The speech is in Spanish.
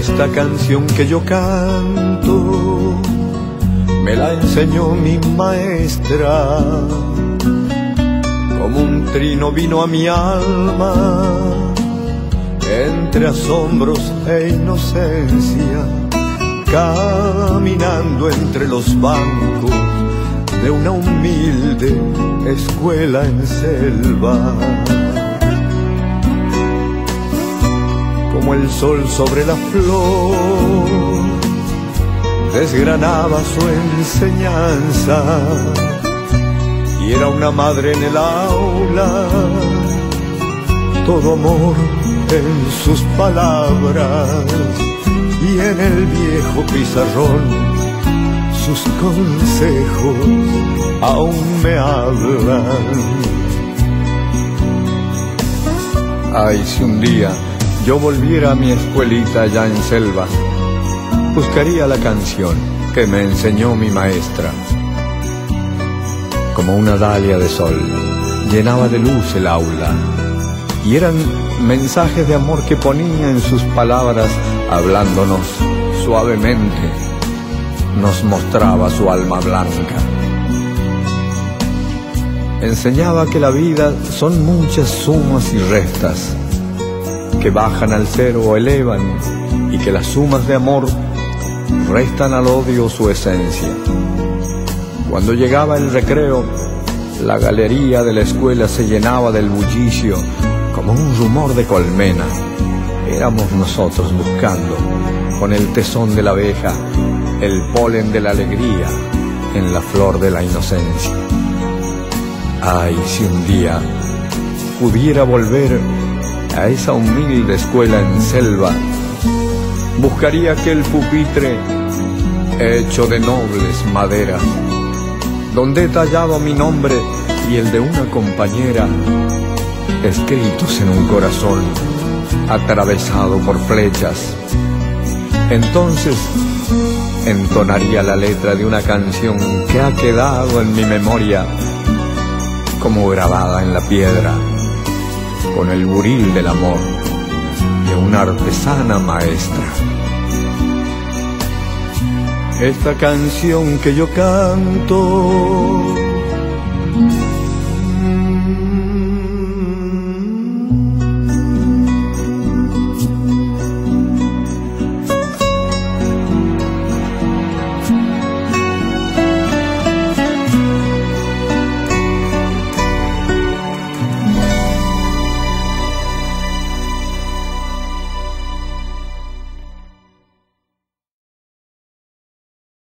Esta canción que yo canto me la enseñó mi maestra. Como un trino vino a mi alma entre asombros e inocencia, caminando entre los bancos de una humilde escuela en selva. Como el sol sobre la flor, desgranaba su enseñanza y era una madre en el aula, todo amor en sus palabras y en el viejo pizarrón sus consejos aún me hablan. Ay, si un día yo volviera a mi escuelita allá en selva, buscaría la canción que me enseñó mi maestra. Como una dalia de sol, llenaba de luz el aula, y eran mensajes de amor que ponía en sus palabras, hablándonos suavemente, nos mostraba su alma blanca. Enseñaba que la vida son muchas sumas y restas, que bajan al cero o elevan, y que las sumas de amor restan al odio su esencia. Cuando llegaba el recreo, la galería de la escuela se llenaba del bullicio como un rumor de colmena. Éramos nosotros buscando, con el tesón de la abeja, el polen de la alegría en la flor de la inocencia. Ay, si un día pudiera volver a esa humilde escuela en selva, buscaría aquel pupitre hecho de nobles maderas, donde he tallado mi nombre y el de una compañera, escritos en un corazón atravesado por flechas. Entonces entonaría la letra de una canción que ha quedado en mi memoria como grabada en la piedra, con el buril del amor de una artesana maestra. Esta canción que yo canto